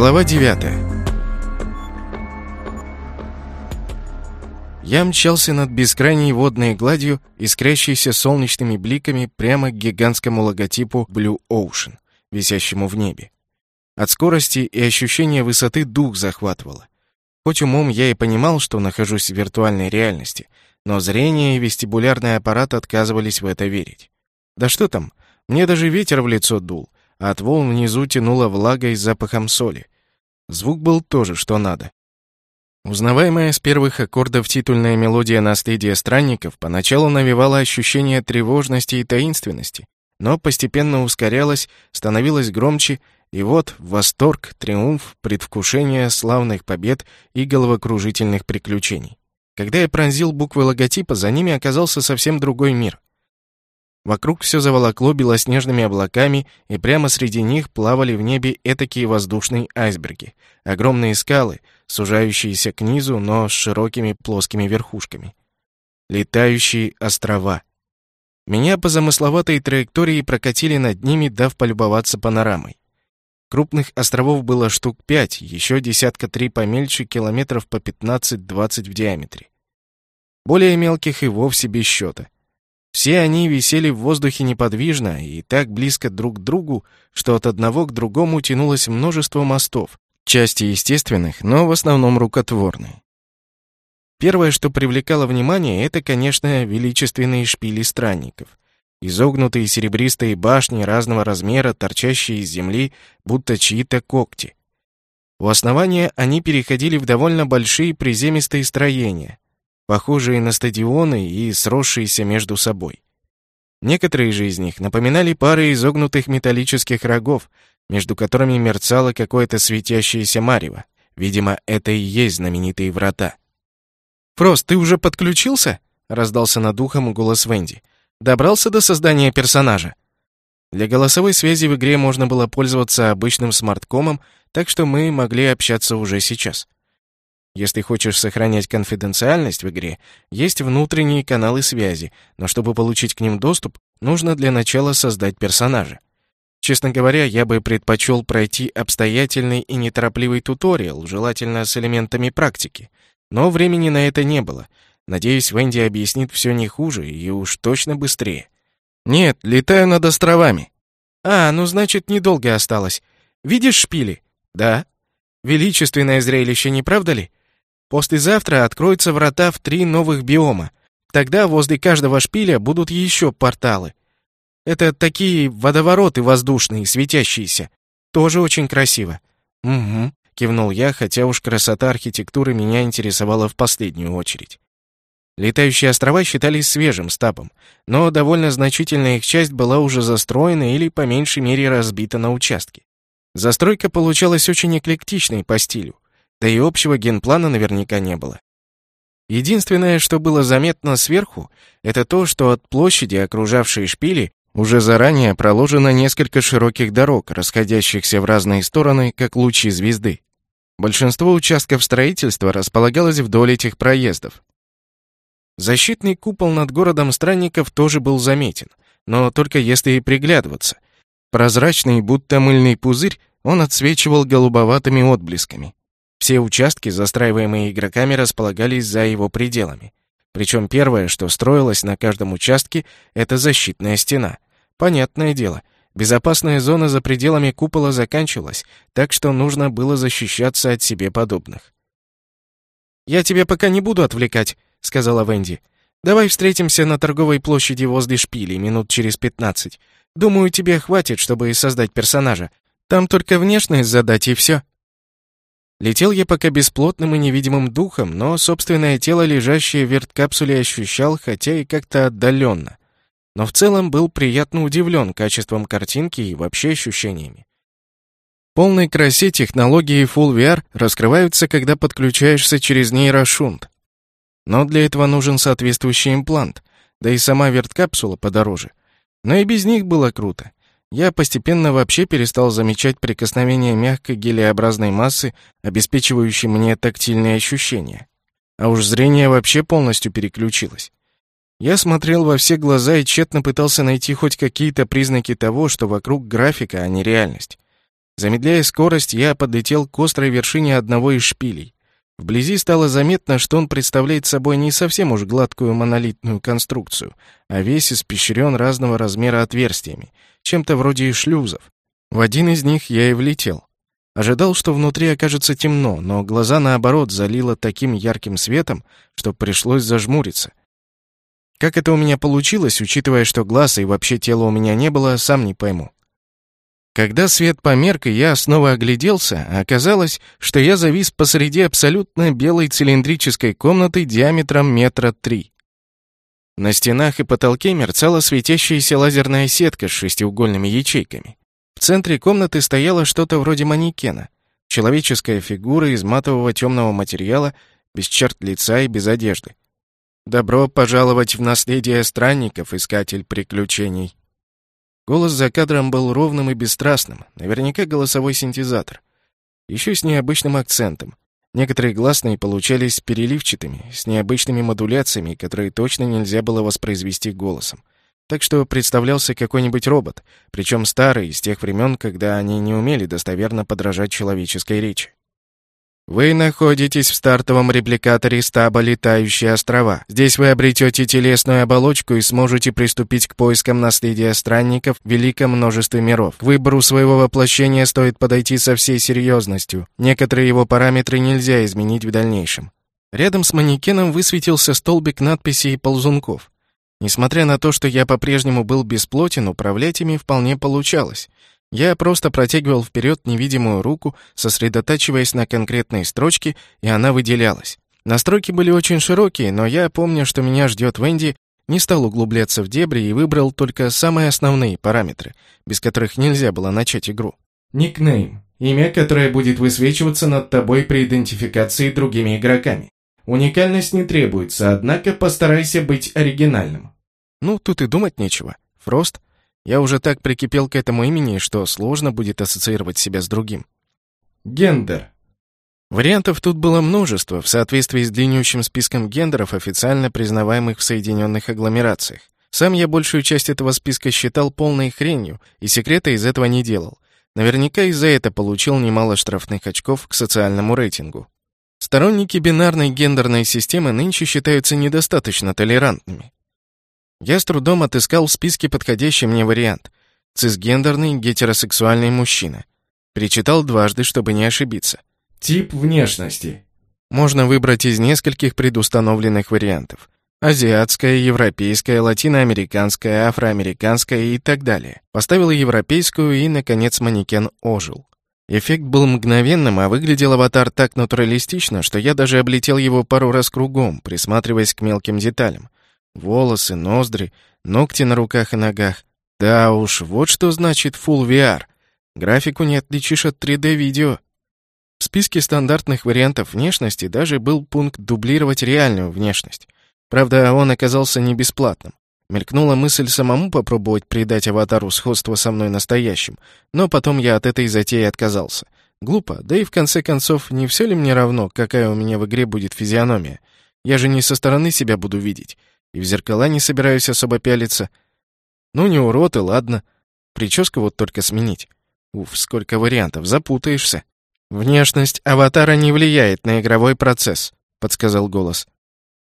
Глава 9 Я мчался над бескрайней водной гладью, искрящейся солнечными бликами прямо к гигантскому логотипу Blue Ocean, висящему в небе. От скорости и ощущения высоты дух захватывало. Хоть умом я и понимал, что нахожусь в виртуальной реальности, но зрение и вестибулярный аппарат отказывались в это верить. Да что там, мне даже ветер в лицо дул, а от волн внизу тянуло влагой с запахом соли. Звук был тоже что надо. Узнаваемая с первых аккордов титульная мелодия наследия странников поначалу навевала ощущение тревожности и таинственности, но постепенно ускорялась, становилась громче, и вот восторг, триумф, предвкушение славных побед и головокружительных приключений. Когда я пронзил буквы логотипа, за ними оказался совсем другой мир. Вокруг все заволокло белоснежными облаками, и прямо среди них плавали в небе этакие воздушные айсберги, огромные скалы, сужающиеся к низу, но с широкими плоскими верхушками. Летающие острова. Меня по замысловатой траектории прокатили над ними, дав полюбоваться панорамой. Крупных островов было штук пять, еще десятка три помельче, километров по 15-20 в диаметре. Более мелких и вовсе без счета — все они висели в воздухе неподвижно и так близко друг к другу, что от одного к другому тянулось множество мостов, части естественных, но в основном рукотворные. Первое, что привлекало внимание, это, конечно, величественные шпили странников. Изогнутые серебристые башни разного размера, торчащие из земли, будто чьи-то когти. У основания они переходили в довольно большие приземистые строения, похожие на стадионы и сросшиеся между собой. Некоторые же из них напоминали пары изогнутых металлических рогов, между которыми мерцало какое-то светящееся марево. Видимо, это и есть знаменитые врата. «Фрост, ты уже подключился?» — раздался над ухом голос Венди. «Добрался до создания персонажа?» Для голосовой связи в игре можно было пользоваться обычным смарткомом, так что мы могли общаться уже сейчас. Если хочешь сохранять конфиденциальность в игре, есть внутренние каналы связи, но чтобы получить к ним доступ, нужно для начала создать персонажа. Честно говоря, я бы предпочел пройти обстоятельный и неторопливый туториал, желательно с элементами практики. Но времени на это не было. Надеюсь, Венди объяснит все не хуже и уж точно быстрее. «Нет, летаю над островами». «А, ну значит, недолго осталось. Видишь шпили?» «Да». «Величественное зрелище, не правда ли?» Послезавтра откроются врата в три новых биома. Тогда возле каждого шпиля будут еще порталы. Это такие водовороты воздушные, светящиеся. Тоже очень красиво. Угу, кивнул я, хотя уж красота архитектуры меня интересовала в последнюю очередь. Летающие острова считались свежим стапом, но довольно значительная их часть была уже застроена или по меньшей мере разбита на участки. Застройка получалась очень эклектичной по стилю. Да и общего генплана наверняка не было. Единственное, что было заметно сверху, это то, что от площади, окружавшей шпили, уже заранее проложено несколько широких дорог, расходящихся в разные стороны, как лучи звезды. Большинство участков строительства располагалось вдоль этих проездов. Защитный купол над городом странников тоже был заметен, но только если и приглядываться. Прозрачный, будто мыльный пузырь, он отсвечивал голубоватыми отблесками. Все участки, застраиваемые игроками, располагались за его пределами. Причем первое, что строилось на каждом участке, это защитная стена. Понятное дело, безопасная зона за пределами купола заканчивалась, так что нужно было защищаться от себе подобных. «Я тебя пока не буду отвлекать», — сказала Венди. «Давай встретимся на торговой площади возле шпилей минут через пятнадцать. Думаю, тебе хватит, чтобы создать персонажа. Там только внешность задать и все». Летел я пока бесплотным и невидимым духом, но собственное тело, лежащее в верткапсуле, ощущал, хотя и как-то отдаленно. Но в целом был приятно удивлен качеством картинки и вообще ощущениями. В полной красе технологии Full VR раскрываются, когда подключаешься через нейрошунт. Но для этого нужен соответствующий имплант, да и сама верткапсула подороже. Но и без них было круто я постепенно вообще перестал замечать прикосновение мягкой гелеобразной массы, обеспечивающей мне тактильные ощущения. А уж зрение вообще полностью переключилось. Я смотрел во все глаза и тщетно пытался найти хоть какие-то признаки того, что вокруг графика, а не реальность. Замедляя скорость, я подлетел к острой вершине одного из шпилей. Вблизи стало заметно, что он представляет собой не совсем уж гладкую монолитную конструкцию, а весь испещрен разного размера отверстиями, чем-то вроде шлюзов. В один из них я и влетел. Ожидал, что внутри окажется темно, но глаза, наоборот, залило таким ярким светом, что пришлось зажмуриться. Как это у меня получилось, учитывая, что глаз и вообще тела у меня не было, сам не пойму. Когда свет померк, и я снова огляделся, оказалось, что я завис посреди абсолютно белой цилиндрической комнаты диаметром метра три. На стенах и потолке мерцала светящаяся лазерная сетка с шестиугольными ячейками. В центре комнаты стояло что-то вроде манекена. Человеческая фигура из матового темного материала, без черт лица и без одежды. «Добро пожаловать в наследие странников, искатель приключений». Голос за кадром был ровным и бесстрастным, наверняка голосовой синтезатор. Еще с необычным акцентом. Некоторые гласные получались переливчатыми, с необычными модуляциями, которые точно нельзя было воспроизвести голосом. Так что представлялся какой-нибудь робот, причем старый, из тех времен, когда они не умели достоверно подражать человеческой речи. Вы находитесь в стартовом репликаторе стаба «Летающие острова». Здесь вы обретете телесную оболочку и сможете приступить к поискам наследия странников в великом множестве миров. К выбору своего воплощения стоит подойти со всей серьезностью. Некоторые его параметры нельзя изменить в дальнейшем. Рядом с манекеном высветился столбик надписей и ползунков. Несмотря на то, что я по-прежнему был бесплотен, управлять ими вполне получалось. Я просто протягивал вперед невидимую руку, сосредотачиваясь на конкретной строчке, и она выделялась. Настройки были очень широкие, но я, помня, что меня ждет Венди, не стал углубляться в дебри и выбрал только самые основные параметры, без которых нельзя было начать игру. Никнейм. Имя, которое будет высвечиваться над тобой при идентификации другими игроками. Уникальность не требуется, однако постарайся быть оригинальным. Ну, тут и думать нечего. Фрост. Я уже так прикипел к этому имени, что сложно будет ассоциировать себя с другим. Гендер. Вариантов тут было множество, в соответствии с длиннющим списком гендеров, официально признаваемых в Соединенных агломерациях. Сам я большую часть этого списка считал полной хренью, и секрета из этого не делал. Наверняка из-за этого получил немало штрафных очков к социальному рейтингу. Сторонники бинарной гендерной системы нынче считаются недостаточно толерантными. Я с трудом отыскал в списке подходящий мне вариант. Цисгендерный гетеросексуальный мужчина. Перечитал дважды, чтобы не ошибиться. Тип внешности. Можно выбрать из нескольких предустановленных вариантов. Азиатская, европейская, латиноамериканская, афроамериканская и так далее. Поставил европейскую и, наконец, манекен ожил. Эффект был мгновенным, а выглядел аватар так натуралистично, что я даже облетел его пару раз кругом, присматриваясь к мелким деталям. Волосы, ноздри, ногти на руках и ногах. Да уж, вот что значит Full VR. Графику не отличишь от 3D-видео. В списке стандартных вариантов внешности даже был пункт дублировать реальную внешность. Правда, он оказался не бесплатным. Мелькнула мысль самому попробовать придать аватару сходство со мной настоящим, но потом я от этой затеи отказался. Глупо, да и в конце концов, не все ли мне равно, какая у меня в игре будет физиономия? Я же не со стороны себя буду видеть, и в зеркала не собираюсь особо пялиться. Ну, не урод, и ладно. Прическу вот только сменить. Уф, сколько вариантов, запутаешься. Внешность аватара не влияет на игровой процесс, подсказал голос.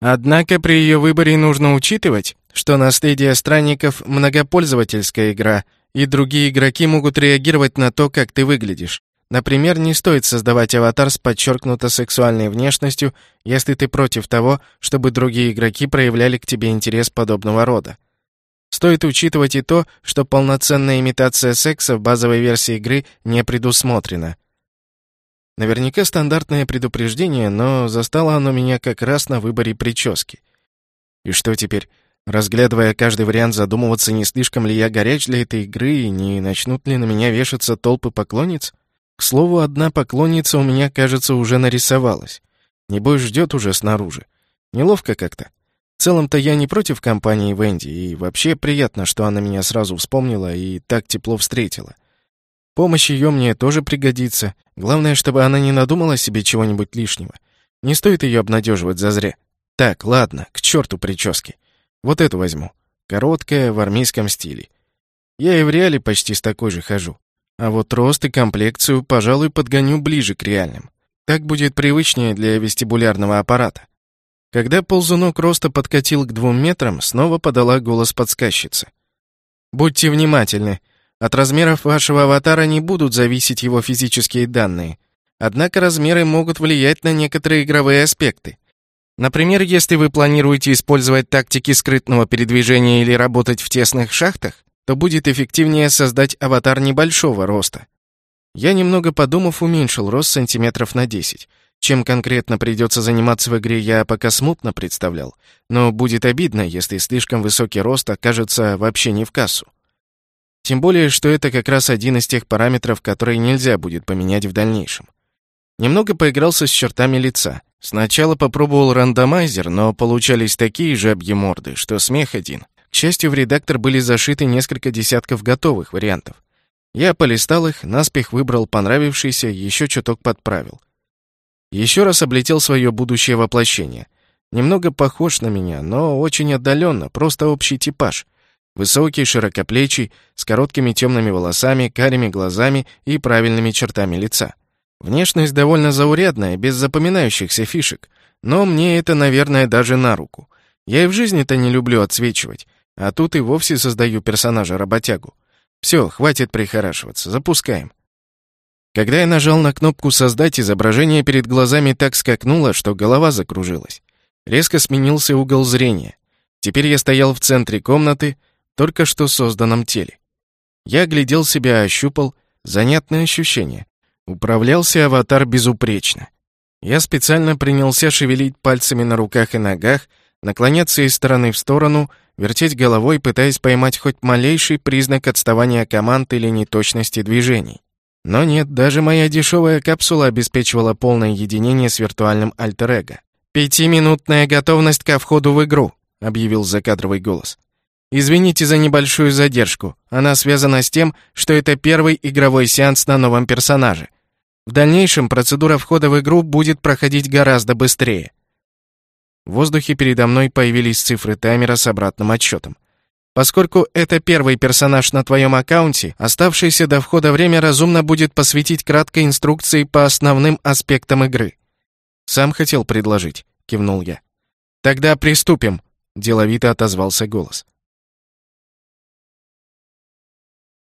Однако при ее выборе нужно учитывать, что наследие странников — многопользовательская игра, и другие игроки могут реагировать на то, как ты выглядишь. Например, не стоит создавать аватар с подчеркнуто сексуальной внешностью, если ты против того, чтобы другие игроки проявляли к тебе интерес подобного рода. Стоит учитывать и то, что полноценная имитация секса в базовой версии игры не предусмотрена. Наверняка стандартное предупреждение, но застало оно меня как раз на выборе прически. И что теперь? Разглядывая каждый вариант, задумываться, не слишком ли я горяч для этой игры и не начнут ли на меня вешаться толпы поклонниц? К слову, одна поклонница у меня, кажется, уже нарисовалась. Небось, ждет уже снаружи. Неловко как-то. В целом-то я не против компании Венди, и вообще приятно, что она меня сразу вспомнила и так тепло встретила. Помощь ее мне тоже пригодится. Главное, чтобы она не надумала себе чего-нибудь лишнего. Не стоит ее обнадеживать зазря. Так, ладно, к черту прически. Вот эту возьму. Короткая, в армейском стиле. Я и в реале почти с такой же хожу. А вот рост и комплекцию, пожалуй, подгоню ближе к реальным. Так будет привычнее для вестибулярного аппарата. Когда ползунок роста подкатил к двум метрам, снова подала голос подсказчицы. «Будьте внимательны. От размеров вашего аватара не будут зависеть его физические данные. Однако размеры могут влиять на некоторые игровые аспекты. Например, если вы планируете использовать тактики скрытного передвижения или работать в тесных шахтах, то будет эффективнее создать аватар небольшого роста. Я, немного подумав, уменьшил рост сантиметров на 10. Чем конкретно придется заниматься в игре, я пока смутно представлял, но будет обидно, если слишком высокий рост окажется вообще не в кассу. Тем более, что это как раз один из тех параметров, которые нельзя будет поменять в дальнейшем. Немного поигрался с чертами лица. Сначала попробовал рандомайзер, но получались такие жабьи морды, что смех один. К счастью, в редактор были зашиты несколько десятков готовых вариантов. Я полистал их, наспех выбрал понравившийся, еще чуток подправил. Еще раз облетел свое будущее воплощение. Немного похож на меня, но очень отдаленно, просто общий типаж. Высокий, широкоплечий, с короткими темными волосами, карими глазами и правильными чертами лица. Внешность довольно заурядная, без запоминающихся фишек, но мне это, наверное, даже на руку. Я и в жизни-то не люблю отсвечивать, а тут и вовсе создаю персонажа-работягу. Все, хватит прихорашиваться, запускаем. Когда я нажал на кнопку «Создать», изображение перед глазами так скакнуло, что голова закружилась. Резко сменился угол зрения. Теперь я стоял в центре комнаты, только что созданном теле. Я глядел себя, ощупал, занятное ощущение. Управлялся аватар безупречно. Я специально принялся шевелить пальцами на руках и ногах, наклоняться из стороны в сторону, вертеть головой, пытаясь поймать хоть малейший признак отставания команд или неточности движений. Но нет, даже моя дешевая капсула обеспечивала полное единение с виртуальным альтер-эго. «Пятиминутная готовность ко входу в игру», — объявил закадровый голос. «Извините за небольшую задержку. Она связана с тем, что это первый игровой сеанс на новом персонаже. В дальнейшем процедура входа в игру будет проходить гораздо быстрее. В воздухе передо мной появились цифры таймера с обратным отсчетом. Поскольку это первый персонаж на твоем аккаунте, оставшееся до входа время разумно будет посвятить краткой инструкции по основным аспектам игры. «Сам хотел предложить», — кивнул я. «Тогда приступим», — деловито отозвался голос.